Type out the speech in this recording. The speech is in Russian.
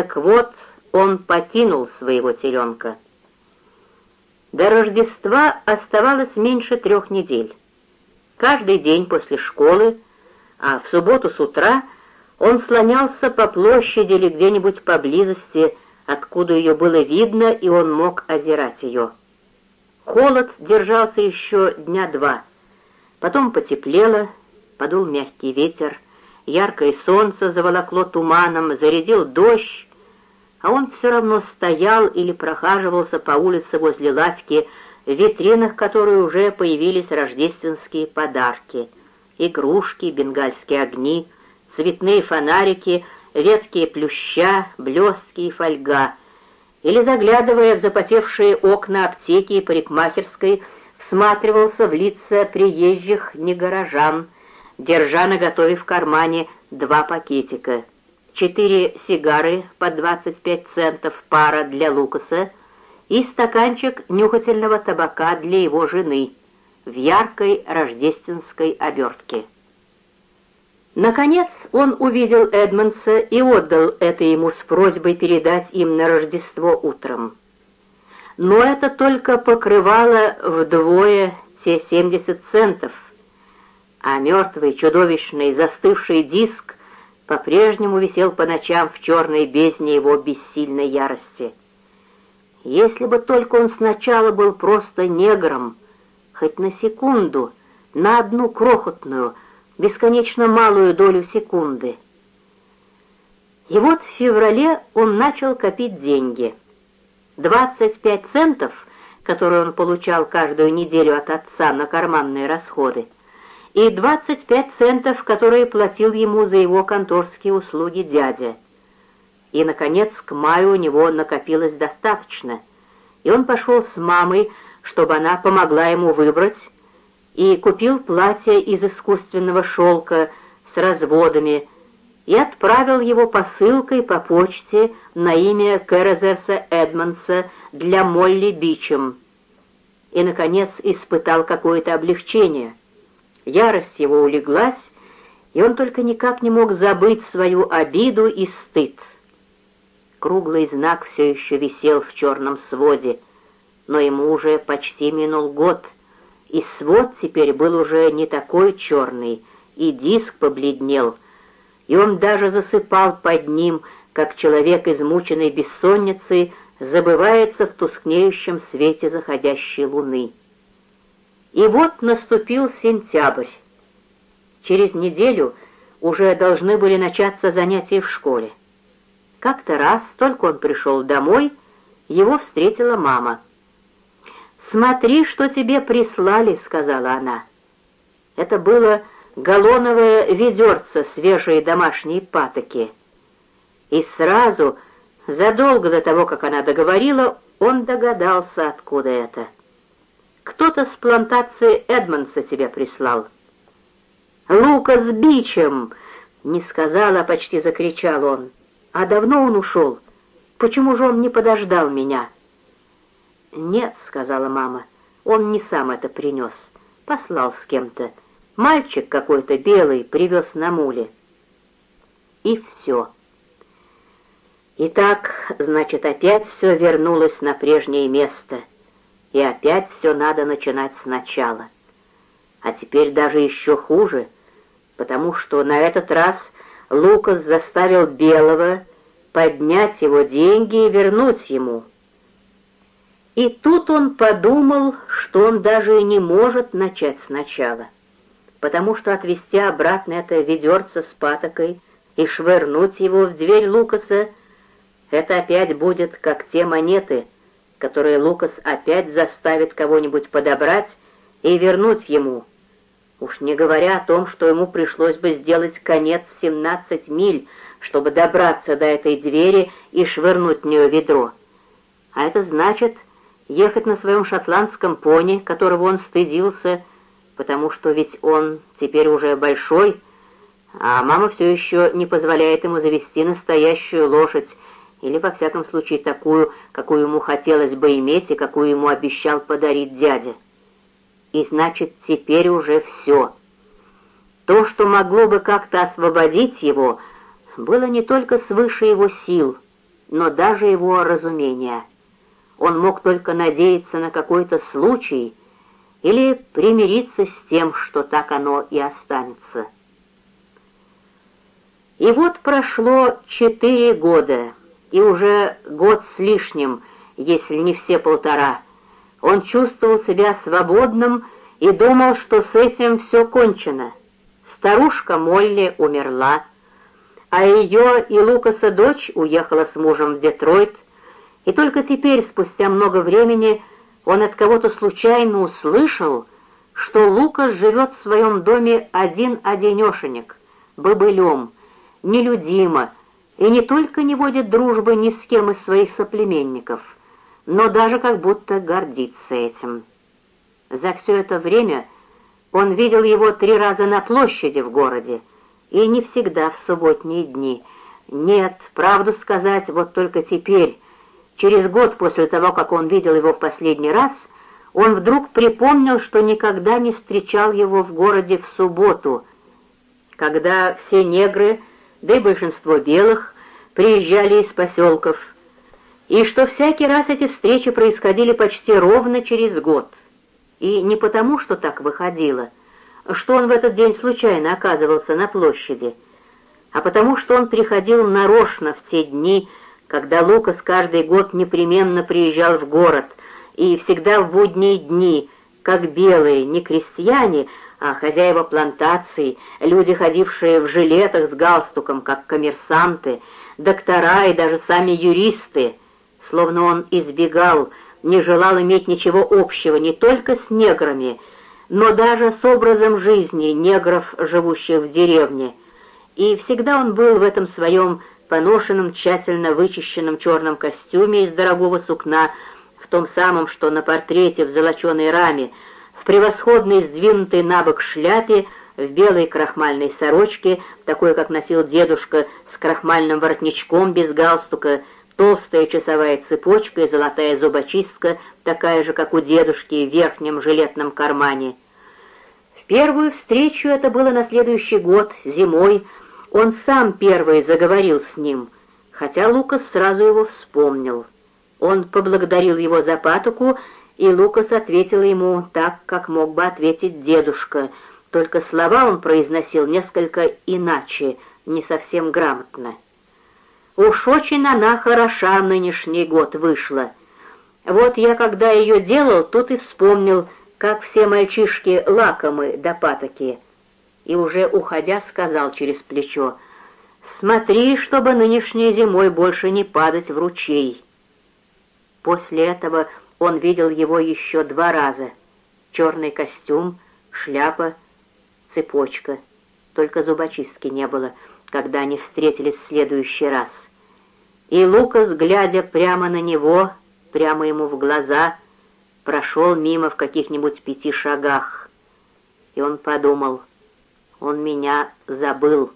Так вот, он покинул своего теленка. До Рождества оставалось меньше трех недель. Каждый день после школы, а в субботу с утра он слонялся по площади или где-нибудь поблизости, откуда ее было видно, и он мог озирать ее. Холод держался еще дня два. Потом потеплело, подул мягкий ветер, яркое солнце заволокло туманом, зарядил дождь, а он все равно стоял или прохаживался по улице возле лавки, в витринах которой уже появились рождественские подарки, игрушки, бенгальские огни, цветные фонарики, ветки плюща, блестки и фольга, или, заглядывая в запотевшие окна аптеки и парикмахерской, всматривался в лица приезжих негорожан, держа наготове в кармане два пакетика — четыре сигары по 25 центов пара для Лукаса и стаканчик нюхательного табака для его жены в яркой рождественской обертке. Наконец он увидел Эдмонса и отдал это ему с просьбой передать им на Рождество утром. Но это только покрывало вдвое те 70 центов, а мертвый, чудовищный, застывший диск по-прежнему висел по ночам в черной бездне его бессильной ярости. Если бы только он сначала был просто негром, хоть на секунду, на одну крохотную, бесконечно малую долю секунды. И вот в феврале он начал копить деньги. 25 центов, которые он получал каждую неделю от отца на карманные расходы, и 25 центов, которые платил ему за его конторские услуги дядя. И, наконец, к маю у него накопилось достаточно, и он пошел с мамой, чтобы она помогла ему выбрать, и купил платье из искусственного шелка с разводами и отправил его посылкой по почте на имя Кэрозерса Эдмонса для Молли Бичем. И, наконец, испытал какое-то облегчение — Ярость его улеглась, и он только никак не мог забыть свою обиду и стыд. Круглый знак все еще висел в черном своде, но ему уже почти минул год, и свод теперь был уже не такой черный, и диск побледнел, и он даже засыпал под ним, как человек, измученный бессонницей, забывается в тускнеющем свете заходящей луны. И вот наступил сентябрь. Через неделю уже должны были начаться занятия в школе. Как-то раз, только он пришел домой, его встретила мама. «Смотри, что тебе прислали», — сказала она. Это было галлоновое ведерце свежей домашней патоки. И сразу, задолго до того, как она договорила, он догадался, откуда это. Кто-то с плантации Эдмонса тебя прислал. «Лука с бичем!» — не сказал, а почти закричал он. «А давно он ушел? Почему же он не подождал меня?» «Нет», — сказала мама, — «он не сам это принес. Послал с кем-то. Мальчик какой-то белый привез на муле». И все. Итак, значит, опять все вернулось на прежнее место — и опять все надо начинать сначала. А теперь даже еще хуже, потому что на этот раз Лукас заставил Белого поднять его деньги и вернуть ему. И тут он подумал, что он даже и не может начать сначала, потому что отвезти обратно это ведерце с патокой и швырнуть его в дверь Лукаса — это опять будет как те монеты — которые Лукас опять заставит кого-нибудь подобрать и вернуть ему. Уж не говоря о том, что ему пришлось бы сделать конец в 17 миль, чтобы добраться до этой двери и швырнуть в нее ведро. А это значит ехать на своем шотландском пони, которого он стыдился, потому что ведь он теперь уже большой, а мама все еще не позволяет ему завести настоящую лошадь, или, во всяком случае, такую, какую ему хотелось бы иметь и какую ему обещал подарить дядя. И значит, теперь уже все. То, что могло бы как-то освободить его, было не только свыше его сил, но даже его разумения. Он мог только надеяться на какой-то случай или примириться с тем, что так оно и останется. И вот прошло четыре года, и уже год с лишним, если не все полтора. Он чувствовал себя свободным и думал, что с этим все кончено. Старушка Молли умерла, а ее и Лукаса дочь уехала с мужем в Детройт, и только теперь, спустя много времени, он от кого-то случайно услышал, что Лукас живет в своем доме один-одинешенек, бобылем, нелюдимо, и не только не водит дружбы ни с кем из своих соплеменников, но даже как будто гордится этим. За все это время он видел его три раза на площади в городе, и не всегда в субботние дни. Нет, правду сказать, вот только теперь, через год после того, как он видел его в последний раз, он вдруг припомнил, что никогда не встречал его в городе в субботу, когда все негры, да и большинство белых, приезжали из поселков, и что всякий раз эти встречи происходили почти ровно через год. И не потому, что так выходило — что он в этот день случайно оказывался на площади, а потому что он приходил нарочно в те дни, когда Лукас каждый год непременно приезжал в город, и всегда в будние дни, как белые, не крестьяне, а хозяева плантаций, люди, ходившие в жилетах с галстуком, как коммерсанты, доктора и даже сами юристы, словно он избегал, не желал иметь ничего общего не только с неграми, но даже с образом жизни негров, живущих в деревне. И всегда он был в этом своем поношенном, тщательно вычищенном черном костюме из дорогого сукна, в том самом, что на портрете в золоченой раме, в превосходной сдвинутой на бок шляпе, в белой крахмальной сорочке, такой, как носил дедушка, с крахмальным воротничком без галстука, толстая часовая цепочка и золотая зубочистка, такая же, как у дедушки, в верхнем жилетном кармане. В первую встречу, это было на следующий год, зимой, он сам первый заговорил с ним, хотя Лукас сразу его вспомнил. Он поблагодарил его за патоку, и Лукас ответил ему так, как мог бы ответить дедушка, только слова он произносил несколько иначе, не совсем грамотно. Уж очень она хороша нынешний год вышла. Вот я, когда ее делал, тут и вспомнил, как все мальчишки лакомы до патоки. И уже уходя сказал через плечо, «Смотри, чтобы нынешней зимой больше не падать в ручей». После этого он видел его еще два раза. Черный костюм, шляпа, цепочка. Только зубочистки не было, когда они встретились в следующий раз. И Лукас, глядя прямо на него, прямо ему в глаза, прошел мимо в каких-нибудь пяти шагах. И он подумал, он меня забыл.